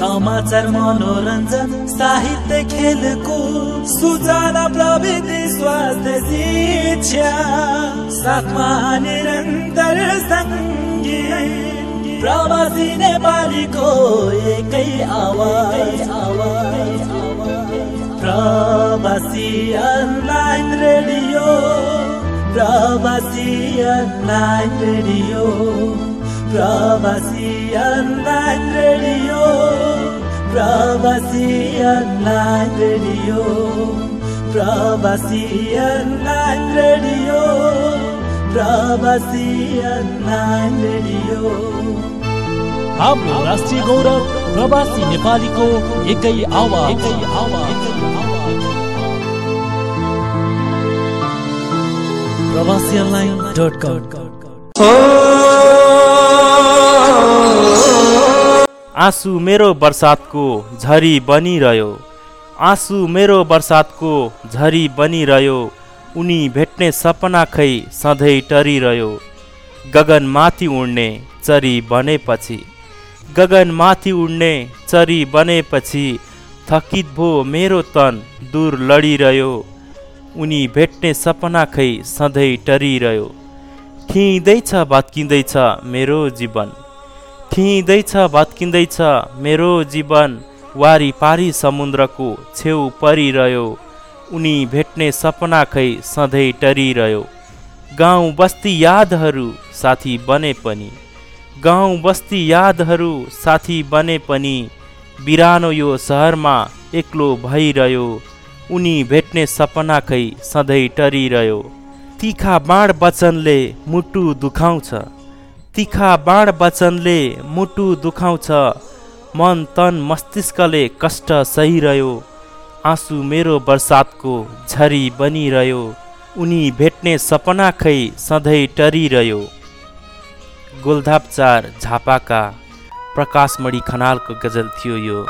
समाचार मनोरञ्जन साहित्य खेलको सुजना प्रविधि स्वास्थ्य शिक्षा साथमा निरन्तर प्रवासी नेपालीको एकै आवाज आवाज। प्रवासी अनलाइन रेडियो। प्रवासी अनलाइन रेडियो। प्रवासी अनलाइन रेडियो प्रवासी अनलाइन रेडियो प्रवासी अनलाइन रेडियो प्रवासी अनलाइन रेडियो हाम्रो राष्ट्रिय गौरव प्रवासी नेपालीको एकै आवाज। एकै आवाज। प्रवासी अनलाइन डट कम। आँसु मेरो बर्सातको झरी बनिरह्यो। आँसु मेरो बर्सातको झरी बनिरह्यो। उनी भेट्ने सपना खै सधैँ टरिरह्यो। गगनमाथि उड्ने चरी बनेपछि गगनमाथि उड्ने चरी बनेपछि थकित भो मेरो तन दूर लडिरह्यो। उनी भेट्ने सपना खै सधैँ टरिरह्यो। थिइँदैछ भत्किँदैछ मेरो जीवन। थिइँदैछ भत्किँदैछ। मेरो जीवन वारिपारी समुद्रको छेउ परिरह्यो। उनी भेट्ने सपना खै सधैँ टरिरह्यो गाउँ बस्ती यादहरू साथी बने पनि। गाउँ बस्ती यादहरू साथी बने पनि। बिरानो यो सहरमा एक्लो भइरह्यो। उनी भेट्ने सपना खै सधैँ टरिरह्यो तिखा बाँड वचनले मुटु दुखाउँछ। तिखा बाण वचनले मुटु दुखाउँछ। मन तन मस्तिष्कले कष्ट सहिरह्यो। आँसु मेरो बर्सातको झरी बनिरह्यो। उनी भेट्ने सपना खै सधैँ टरिरह्यो। गोलधाप चार झापाका प्रकाशमणि खनालको गजल थियो यो।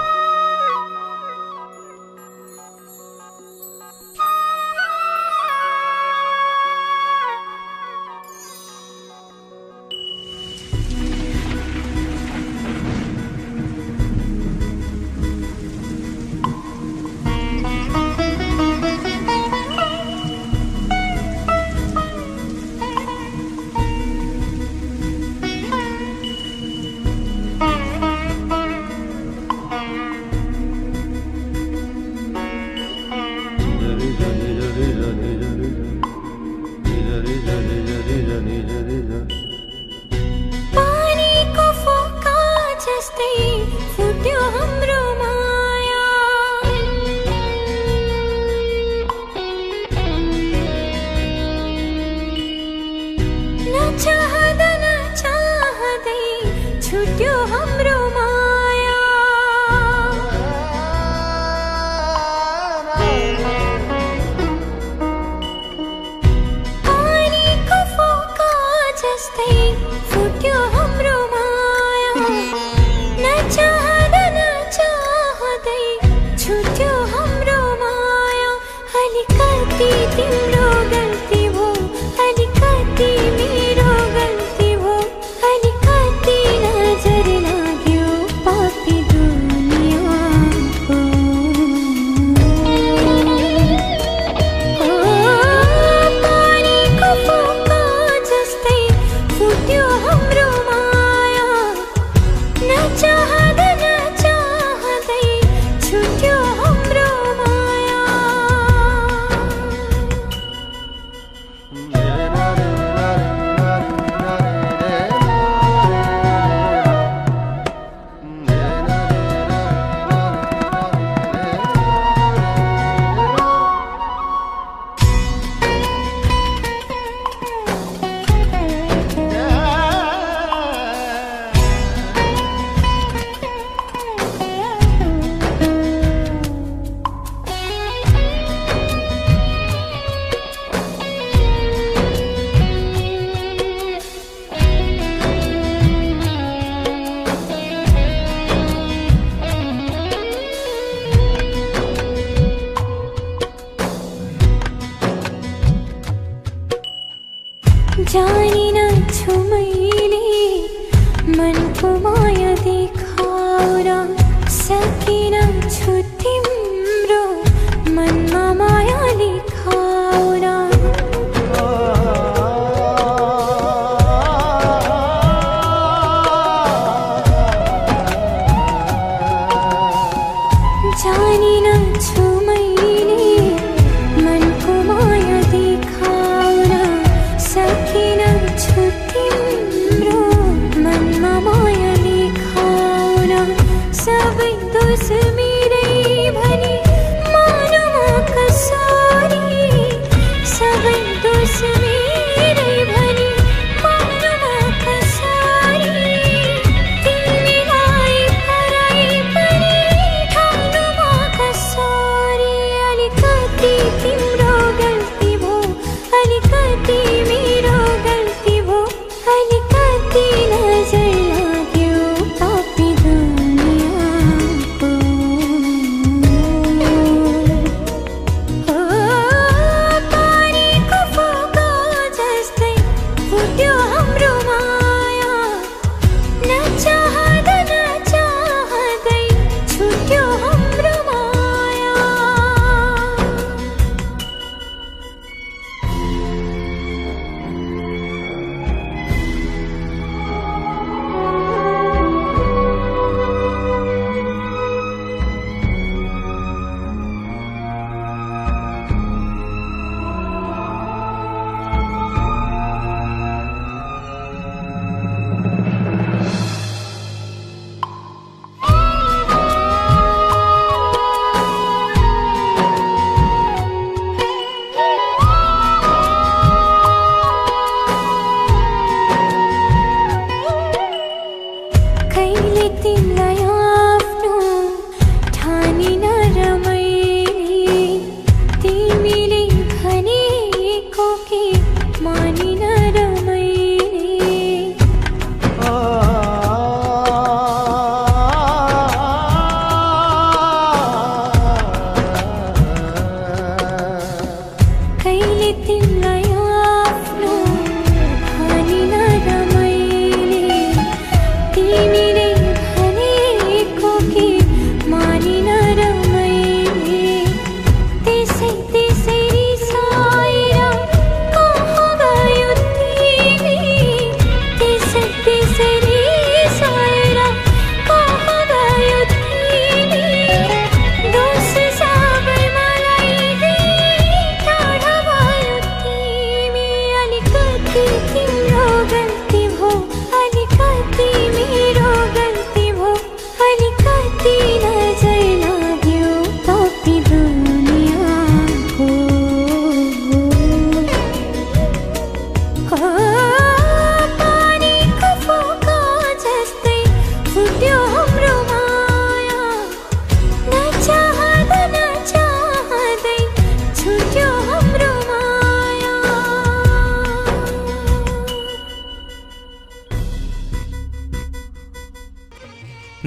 जानी न छू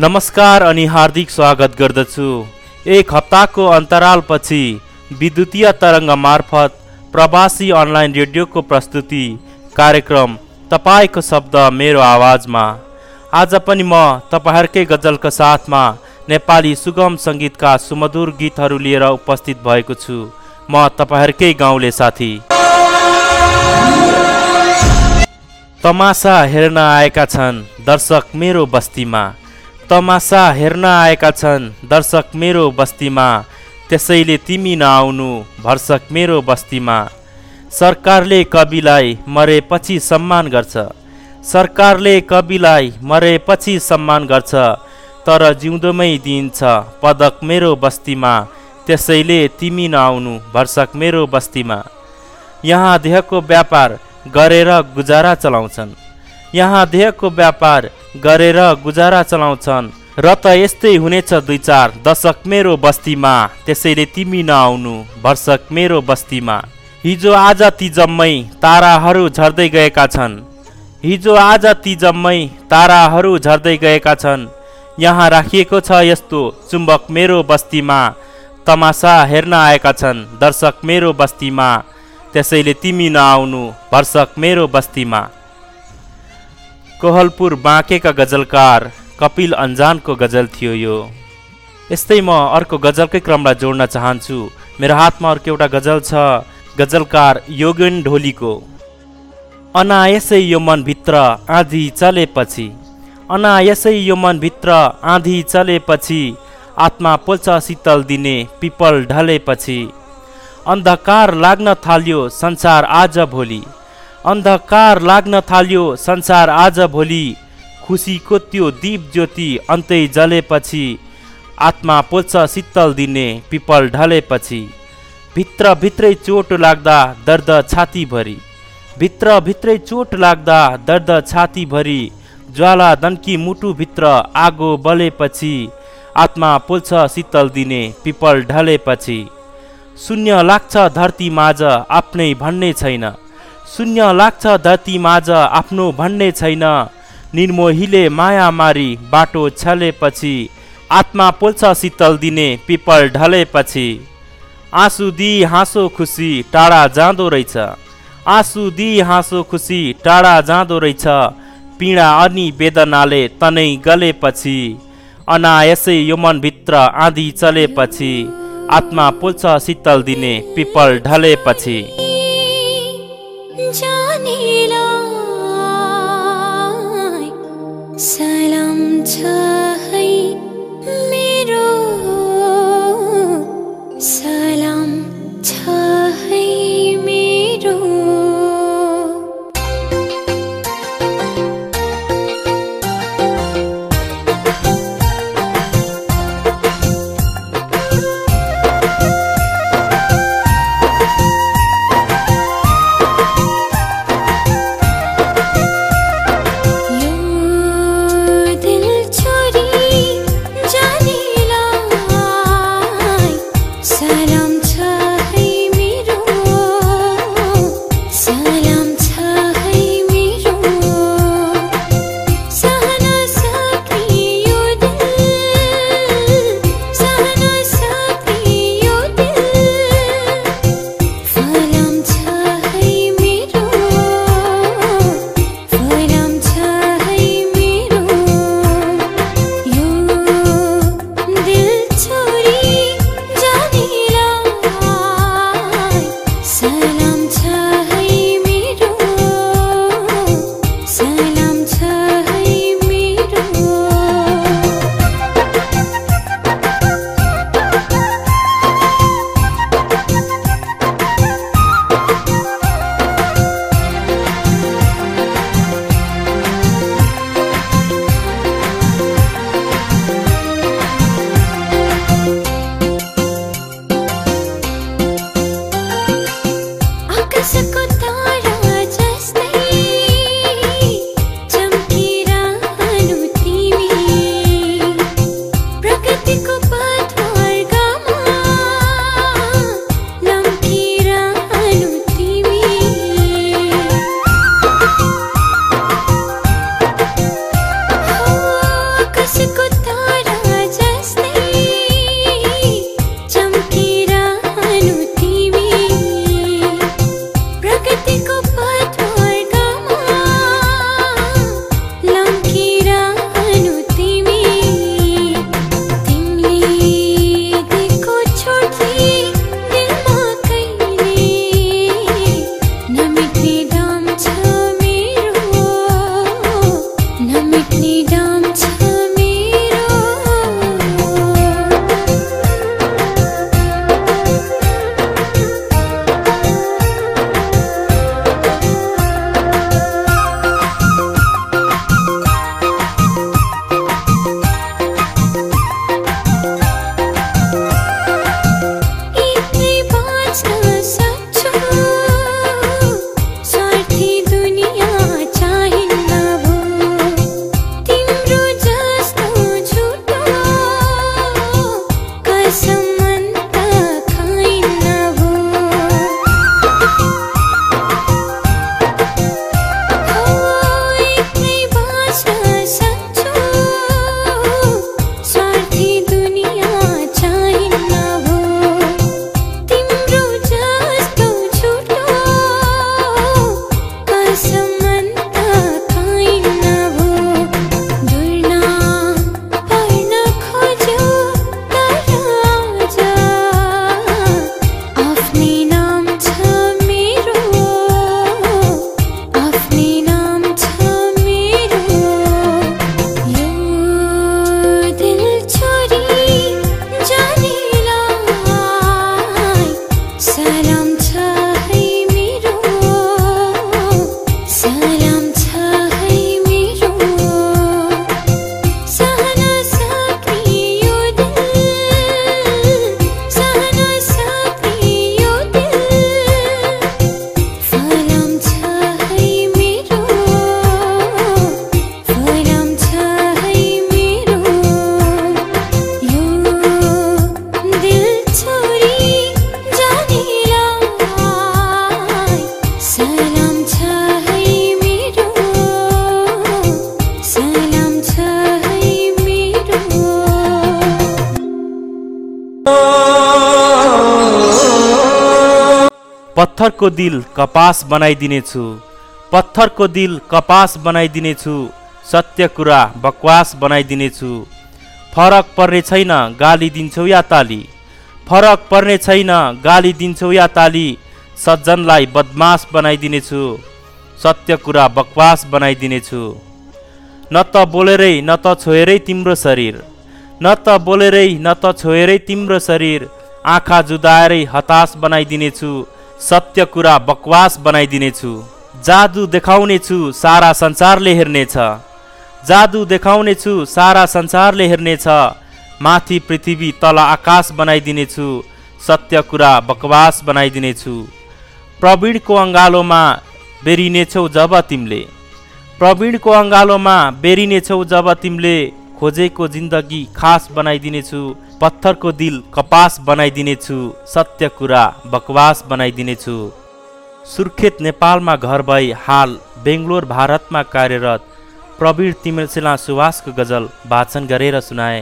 नमस्कार अनि हार्दिक स्वागत गर्दछु। एक हप्ताको अन्तरालपछि विद्युतीय तरङ्ग मार्फत प्रवासी अनलाइन रेडियोको प्रस्तुति कार्यक्रम तपाईँको शब्द मेरो आवाजमा। आज पनि म तपाईँहरूकै गजलको साथमा नेपाली सुगम सङ्गीतका सुमधुर गीतहरू लिएर उपस्थित भएको छु। म तपाईँहरूकै गाउँले साथी। तमासा हेर्न आएका छन् दर्शक मेरो बस्तीमा। तमासा हेर्न आएका छन्। दर्शक मेरो बस्तीमा त्यसैले तिमी नआउनु भर्सक मेरो बस्तीमा। सरकारले कविलाई मरेपछि सम्मान गर्छ। सरकारले कविलाई मरेपछि सम्मान गर्छ तर जिउँदोमै दिइन्छ पदक मेरो बस्तीमा त्यसैले तिमी नआउनु भर्सक मेरो बस्तीमा। यहाँ देहको व्यापार गरेर गुजारा चलाउँछन्। यहाँ देहको व्यापार गरेर गुजारा चलाउँछन्। र त यस्तै हुनेछ दुई चार दशक मेरो बस्तीमा त्यसैले तिमी नआउनु भर्सक मेरो बस्तीमा। हिजो आज ती जम्मै ताराहरू झर्दै गएका छन्। हिजो आज ती जम्मै ताराहरू झर्दै गएका छन्। यहाँ राखिएको छ यस्तो चुम्बक मेरो बस्तीमा तमासा हेर्न आएका छन् दर्शक मेरो बस्तीमा त्यसैले तिमी नआउनु भर्सक मेरो बस्तीमा। कोहलपुर बाँकेका गजलकार कपिल अन्जानको गजल थियो यो। यस्तै म अर्को गजलकै क्रमलाई जोड्न चाहन्छु। मेरो हातमा अर्को एउटा गजल छ गजलकार योगेन ढोलीको। अनायसै यो मनभित्र आँधी चलेपछि अनायसै यो मनभित्र आँधी चलेपछि आत्मा पोल्छ शीतल दिने पिपल ढलेपछि। अन्धकार लाग्न थाल्यो संसार आज भोलि। अन्धकार लाग्न थाल्यो संसार आज भोलि। खुसीको त्यो दीप ज्योति अन्तै जलेपछि। आत्मा पोल्छ शीतल दिने पिपल ढलेपछि। भित्र भित्रै चोट लाग्दा दर्द छातीभरि। भित्र भित्रै चोट लाग्दा दर्द छातीभरि। ज्वाला दन्की मुटुभित्र आगो बलेपछि। आत्मा पोल्छ शीतल दिने पिपल ढलेपछि। शून्य लाग्छ धरती माझ आफ्नै भन्ने छैन। शून्य लाग्छ धरती माझ आफ्नो भन्ने छैन। निर्मोहीले माया मारी बाटो छलेपछि आत्मा पोल्छ शीतल दिने पिपल ढलेपछि। आँसु दिई हाँसो खुसी टाढा जाँदो रहेछ। आँसु दिई हाँसो खुसी टाढा जाँदो रहेछ। पीडा अनि वेदनाले तनै गलेपछि अनायसै यो मनभित्र आँधी चलेपछि आत्मा पोल्छ शीतल दिने पिपल ढलेपछि। जानेलाई। सलाम छ है मेरो। पत्थरको दिल कपास बनाइदिनेछु। पत्थरको दिल कपास बनाइदिनेछु। सत्य कुरा बकवास बनाइदिनेछु। फरक पर्ने छैन गाली दिन्छौ या ताली। फरक पर्ने छैन गाली दिन्छौ या ताली। सज्जनलाई बदमास बनाइदिनेछु। सत्य कुरा बकवास बनाइदिनेछु। न त बोलेरै न त छोएरै तिम्रो शरीर। न त बोलेरै न त छोएरै तिम्रो शरीर। आँखा जुदाएरै हतास बनाइदिनेछु। सत्य कुरा बकवास बनाइदिनेछु। जादु देखाउनेछु सारा संसारले हेर्नेछ। जादु देखाउनेछु सारा संसारले हेर्नेछ। माथि पृथ्वी तल आकाश बनाइदिनेछु सत्य कुरा बकवास बनाइदिनेछु। प्रवीणको अङ्गालोमा बेरिनेछौ जब तिमीले। प्रवीणको अङ्गालोमा बेरिनेछौ जब तिमीले। खोजेको जिन्दगी खास बनाइदिनेछु पत्थरको दिल कपास बनाइदिनेछु सत्य कुरा बकवास बनाइदिनेछु। सुर्खेत नेपालमा घर भई हाल बेङ्गलोर भारतमा कार्यरत प्रवीण तिमेलसेला सुवासको गजल वाचन गरेर सुनाए।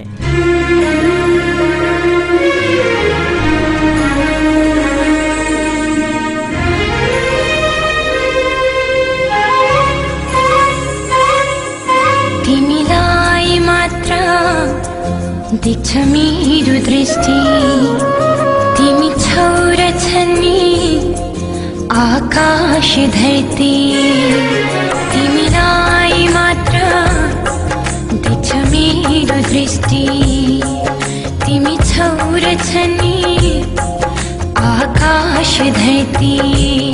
आकाश धरती तिमीलाई मात्र देख्छ मेरो दृष्टि। तिमी छौ र छन्नी आकाश धरती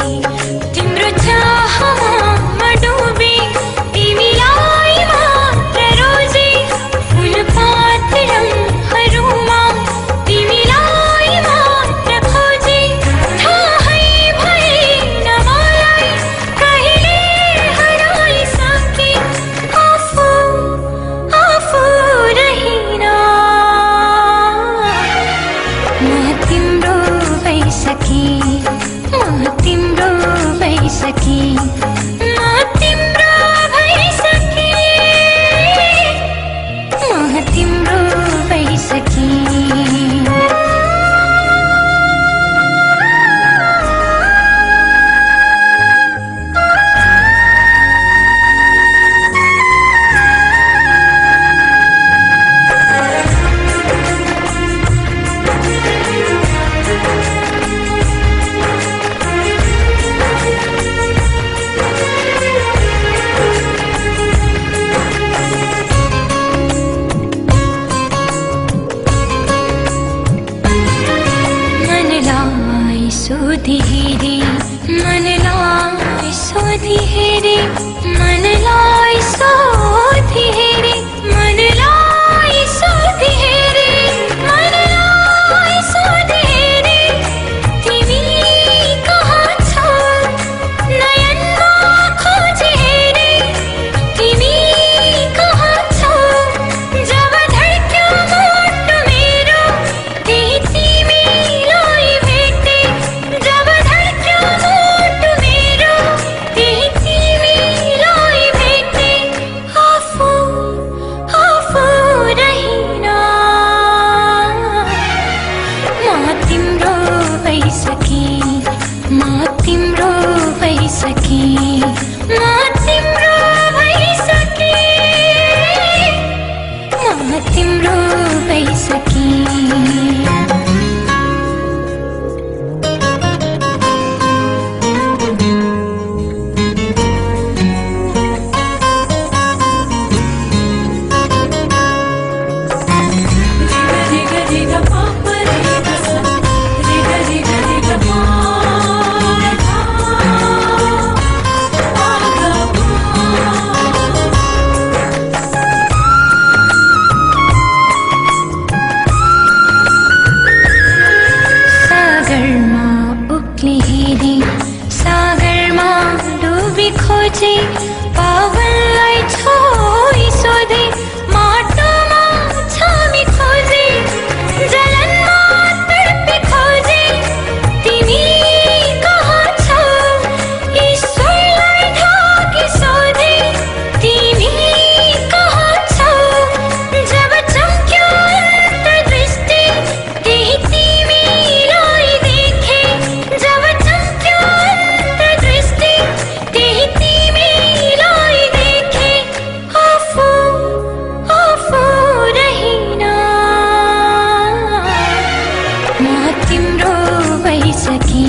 तिम्रो भइसके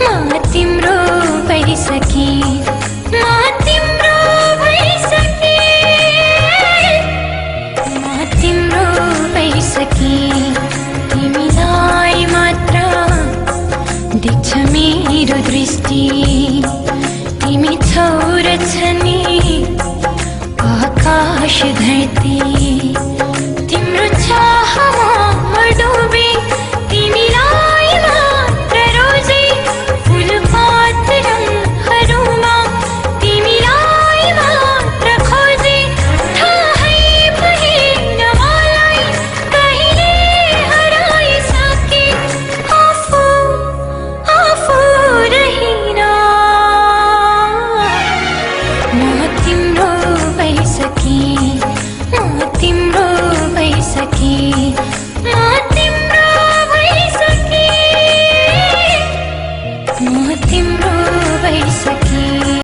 म तिम्रो भइसके म तिम्रो भइसके म तिम्रो भइसके। तिमीलाई मात्र देख्छ मेरो दृष्टि। तिमी छौ र छनी आकाश धरती।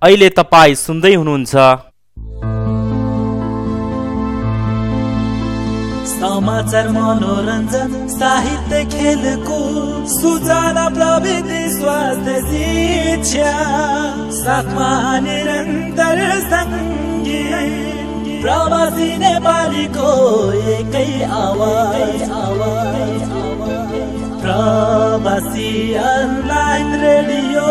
अहिले तपाईँ सुन्दै हुनुहुन्छ। समाचार मनोरञ्जन साहित्य खेलको सूचना प्रविधि स्वास्थ्य शिक्षा साथमा निरन्तर सङ्गीत। प्रवासी नेपालीको एकै आवाज। आवाज प्रवासी अनलाइन रेडियो।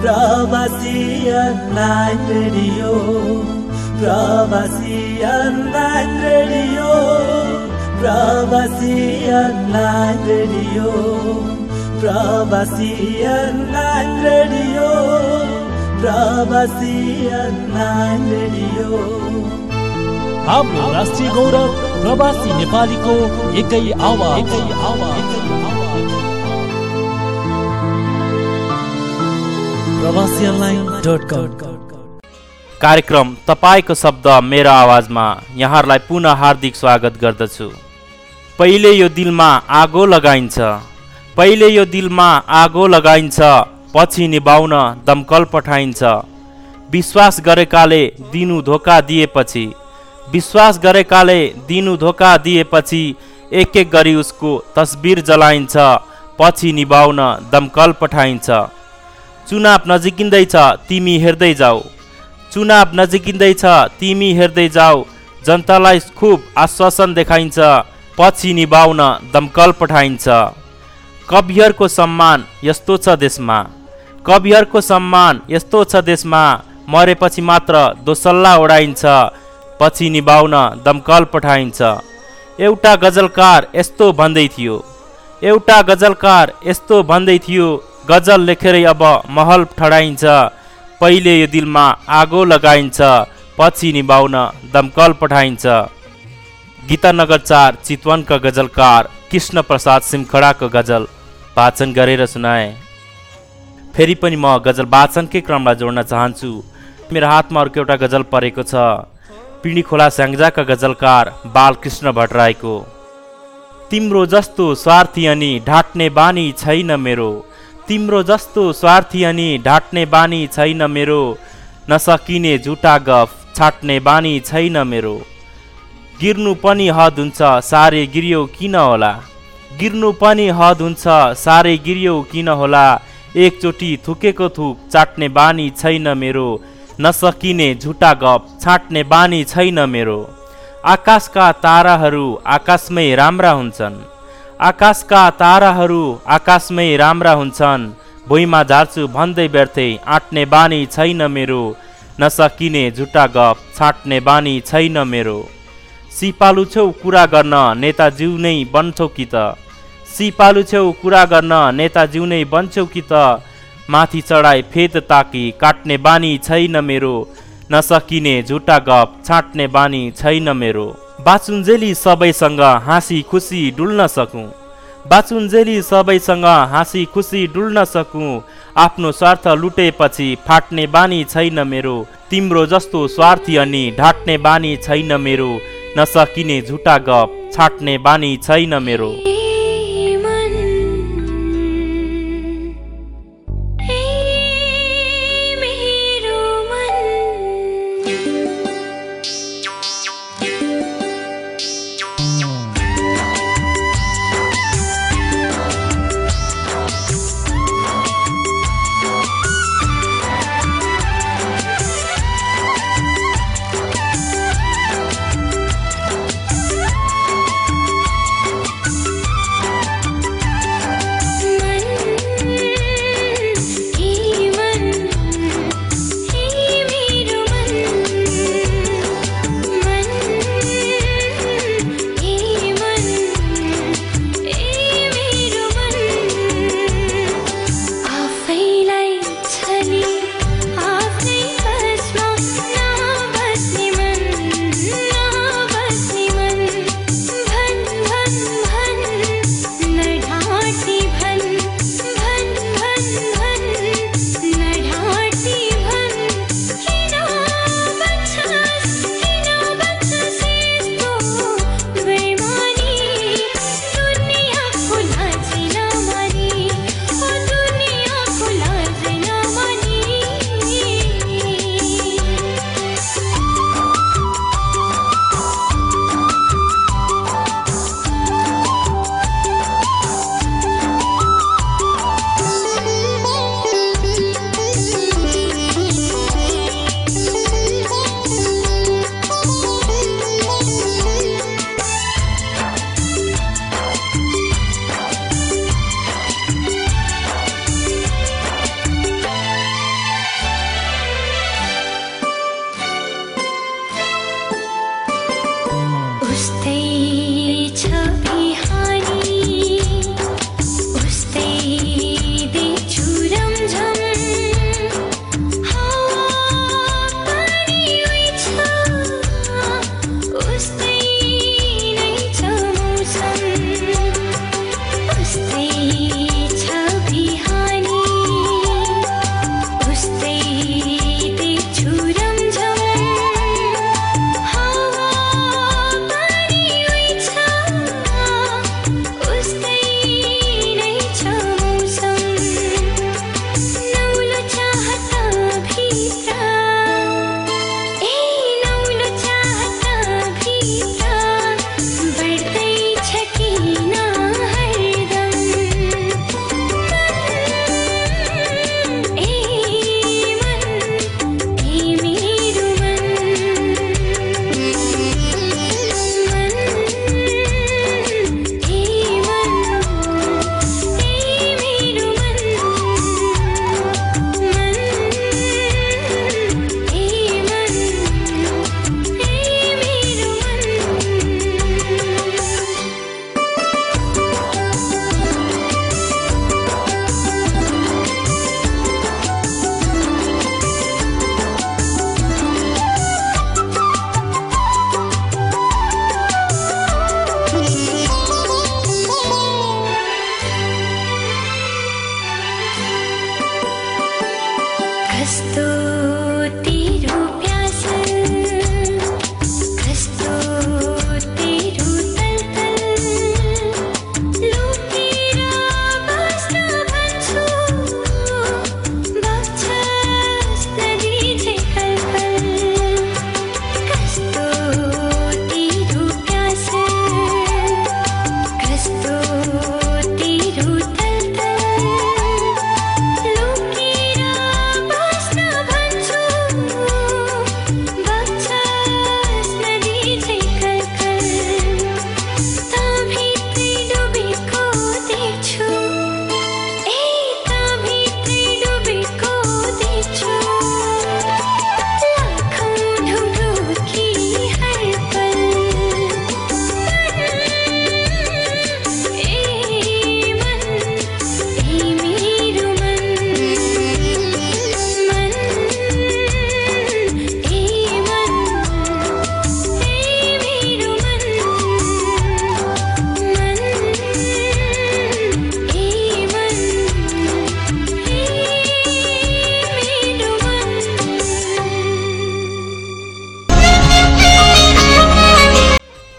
प्रवासी अनलाइन रेडियो प्रवासी अनलाइन रेडियो प्रवासी रेडियो रेडियो रेडियो गौरव प्रवासी नेपालीको एकै आवाज़ आवाज़। कार्यक्रम तपाईँको शब्द मेरो आवाजमा यहाँहरूलाई पुनः हार्दिक स्वागत गर्दछु। पहिले यो दिलमा आगो लगाइन्छ पहिले यो दिलमा आगो लगाइन्छ पछि निभाउन दमकल पठाइन्छ। विश्वास गरेकाले दिनु धोका दिएपछि विश्वास गरेकाले दिनु धोका दिएपछि एक एक गरी उसको तस्बिर जलाइन्छ पछि निभाउन दमकल पठाइन्छ। चुनाव नजिकिँदैछ तिमी हेर्दै जाऊ। चुनाव नजिकिँदैछ तिमी हेर्दै जाऊ। जनतालाई खुब आश्वासन देखाइन्छ पछि निभाउन दमकल पठाइन्छ। कविहरूको सम्मान यस्तो छ देशमा। कविहरूको सम्मान यस्तो छ देशमा। मरेपछि मात्र दोसल्ला ओढाइन्छ पछि निभाउन दमकल पठाइन्छ। एउटा गजलकार यस्तो भन्दै थियो। एउटा गजलकार यस्तो भन्दै थियो गजल लेखेरै अब महल ठडाइन्छ। पहिले यो दिलमा आगो लगाइन्छ पछि निभाउन दमकल पठाइन्छ। गीतानगर चार चितवनका गजलकार कृष्ण प्रसाद सिमखडाको गजल। वाचन गरेर सुनाए। फेरि पनि म गजल वाचनकै क्रमलाई जोड्न चाहन्छु। मेरो हातमा अर्को एउटा गजल परेको छ। पिँढी खोला स्याङ्जाका गजलकार बालकृष्ण भट्टराईको। तिम्रो जस्तो स्वार्थी अनि ढाट्ने बानी छैन मेरो। तिम्रो जस्तो स्वार्थी अनि ढाट्ने बानी छैन मेरो। नसकिने झुटा गफ छाट्ने बानी छैन मेरो। गिर्नु पनि हद हुन्छ साह्रै गिर्यो किन होला? गिर्नु पनि हद हुन्छ साह्रै गिर्यो किन होला? एकचोटि थुकेको थुक चाट्ने बानी छैन मेरो। नसकिने झुटा गफ छाट्ने बानी छैन मेरो। आकाशका ताराहरू आकाशमै राम्रा हुन्छन्। आकाशका ताराहरू आकाशमै राम्रा हुन्छन्। भुइँमा झार्छु भन्दै व्यर्थै आँट्ने बानी छैन मेरो। नसकिने झुटा गफ छाट्ने बानी छैन मेरो। सिपालु छेउ कुरा गर्न नेताज्यू नै बन्छौ कि त? सिपालु छेउ कुरा गर्न नेताज्यू नै बन्छौ कि त? माथि चढाइ फेद ताकी काट्ने बानी छैन मेरो। नसकिने झुटा गफ छाट्ने बानी छैन मेरो। बाचुन्जेली सबैसँग हाँसी खुसी डुल्न सकौँ। बाचुन्जेली सबैसँग हाँसी खुसी डुल्न सकौँ। आफ्नो स्वार्थ लुटेपछि फाट्ने बानी छैन मेरो। तिम्रो जस्तो स्वार्थी अनि ढाट्ने बानी छैन मेरो। नसकिने झुटा गफ छाट्ने बानी छैन मेरो।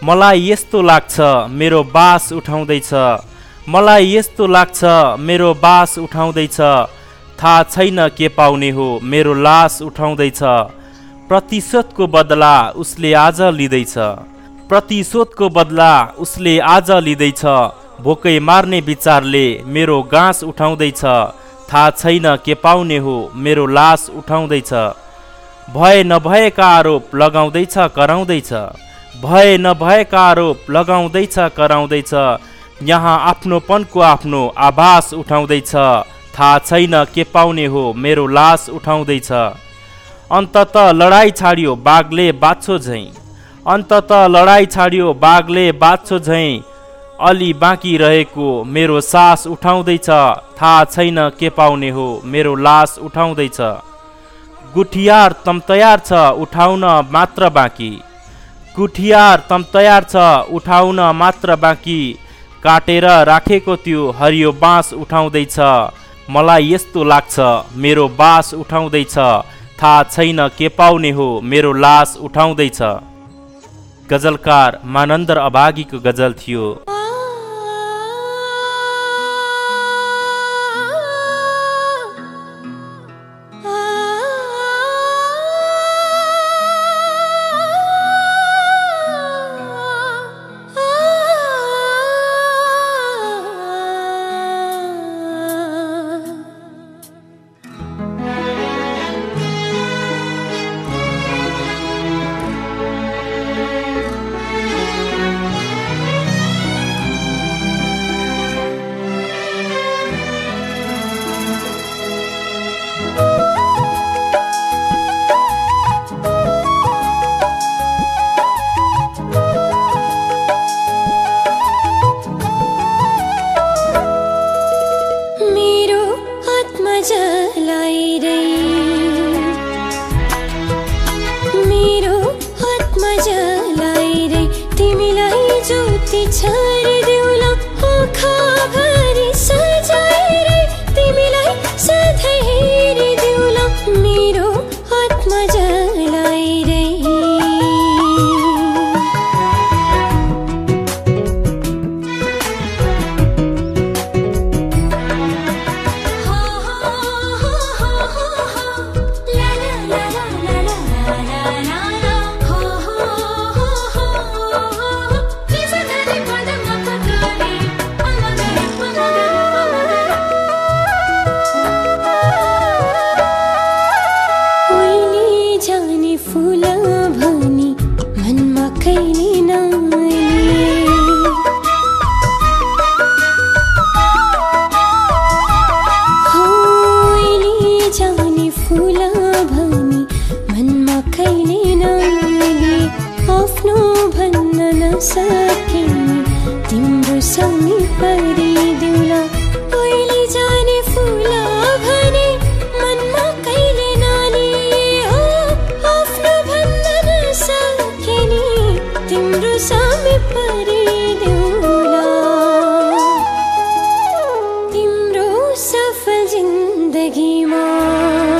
मलाई यस्तो लाग्छ मेरो बास उठाउँदैछ। मलाई यस्तो लाग्छ मेरो बास उठाउँदैछ। थाहा छैन के पाउने हो मेरो लास उठाउँदैछ। प्रतिशोधको बदला उसले आज लिँदैछ। प्रतिशोधको बदला उसले आज लिँदैछ। भोकै मार्ने विचारले मेरो गाँस उठाउँदैछ। थाहा छैन के पाउने हो मेरो लास उठाउँदैछ। भए नभएका आरोप लगाउँदैछ कराउँदैछ। भए नभएका आरोप लगाउँदैछ कराउँदैछ। यहाँ आफ्नोपनको आफ्नो आभास उठाउँदैछ। थाहा छैन के पाउने हो मेरो लास उठाउँदैछ। अन्तत लडाइँ छाडियो बाघले बाछो झैँ। अन्तत लडाइँ छाडियो बाघले बाछो झैँ। अलि बाँकी रहेको मेरो सास उठाउँदैछ। थाहा छैन के पाउने हो मेरो लास उठाउँदैछ। गुठियार तम तयार छ उठाउन मात्र बाँकी। गुठियार तम तयार छ उठाउन मात्र बाँकी। काटेर राखेको त्यो हरियो बाँस उठाउँदैछ। मलाई यस्तो लाग्छ मेरो बास उठाउँदैछ। थाहा छैन के पाउने हो मेरो लास उठाउँदैछ। गजलकार मानन्दर अभागीको गजल थियो। छरिदेऊला आँखाभरि सजाइरै जिन्दगीमा तिम्रो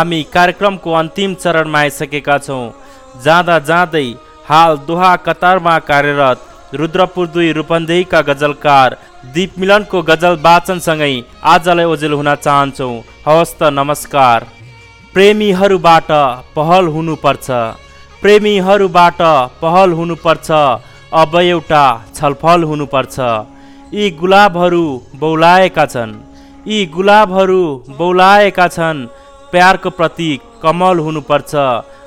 हामी कार्यक्रमको अन्तिम चरणमा आइसकेका छौँ। जाँदा जाँदै हाल दोहा कतारमा कार्यरत रुद्रपुर दुई रूपन्देहीका गजलकार दीप मिलनको गजल वाचनसँगै आजलाई ओजेल हुन चाहन्छौँ। हवस् त नमस्कार। प्रेमीहरूबाट पहल हुनुपर्छ। प्रेमीहरूबाट पहल हुनुपर्छ। अब एउटा छलफल हुनुपर्छ। यी गुलाबहरू बौलाएका छन्। यी गुलाबहरू बौलाएका छन्। प्यारको प्रतीक कमल हुनुपर्छ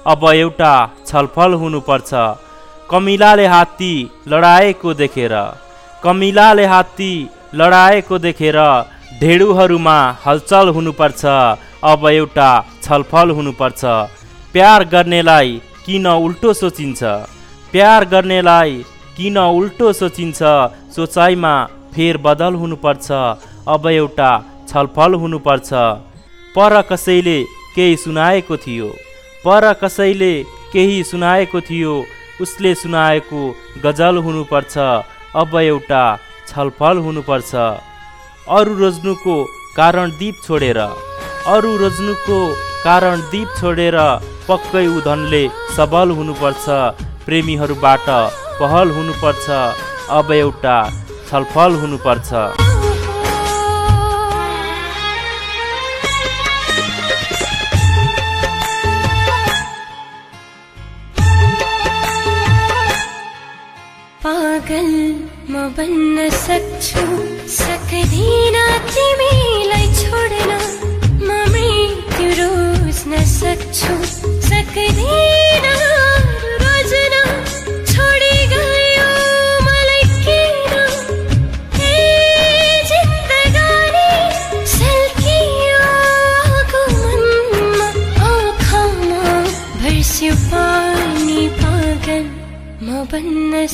अब एउटा छलफल हुनुपर्छ। कमिलाले हात्ती लडाएको देखेर कमिलाले हात्ती लडाएको देखेर ढेडुहरूमा हलचल हुनुपर्छ अब एउटा छलफल हुनुपर्छ। प्यार गर्नेलाई किन उल्टो सोचिन्छ? प्यार गर्नेलाई किन उल्टो सोचिन्छ? सोचाइमा फेरबदल हुनुपर्छ अब एउटा छलफल हुनुपर्छ। पर कसैले केही सुनाएको थियो। पर कसैले केही सुनाएको थियो उसले सुनाएको गजल हुनुपर्छ अब एउटा छलफल हुनुपर्छ। अरू रोज्नुको कारण दीप छोडेर अरू रोज्नुको कारण दीप छोडेर पक्कै उधनले सबल हुनुपर्छ प्रेमीहरूबाट पहल हुनुपर्छ अब एउटा छलफल हुनुपर्छ। पागल म बन्न सक्छु सक्दिन तिमीलाई छोड्न। म मृत्यु रोज्न सक्छु। सक्दिन म